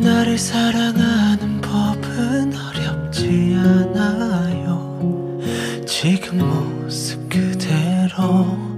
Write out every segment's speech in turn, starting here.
나를 사랑하는 법은 어렵지 않아요. 지금 모습 그대로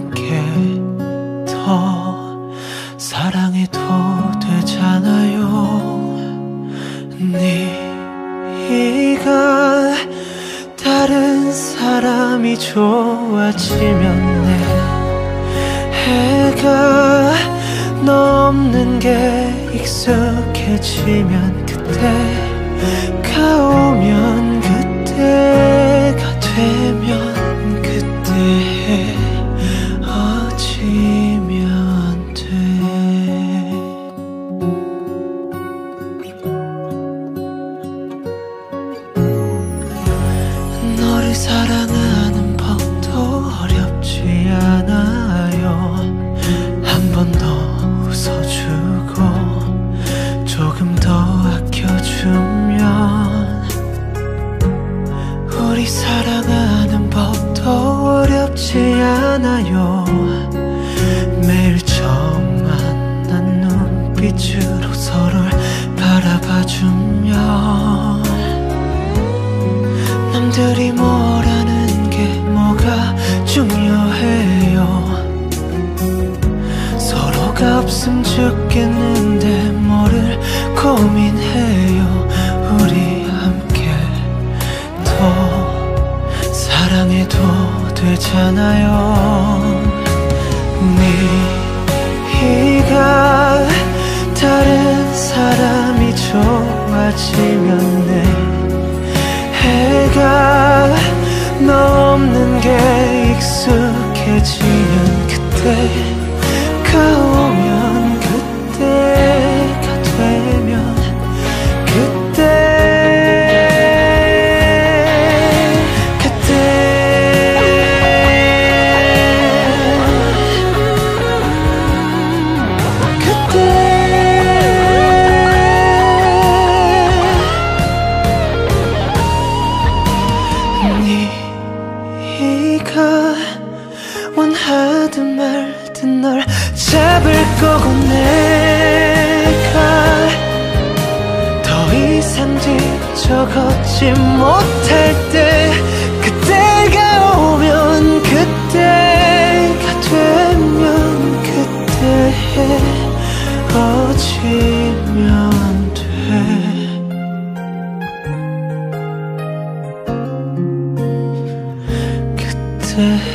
사람이 좋아지면 내 해가 너 없는 게 익숙해지면 그때가 오면 그때가 되면 그때 어지면 돼. 너를 사랑하 남들이 뭐라는 게 뭐가 중요해요? 서로가 없음 죽겠는데 뭐를 고민해요? 우리 함께 더 사랑해도 되잖아요. 네가 다른 사람이 좋아지면 내 해가 너 없는 게 익숙해지면 그때 원하든 말든 널 잡을 거고 내가 더 이상 뒤져 걷지 못할 때 그때가 오면 그때 그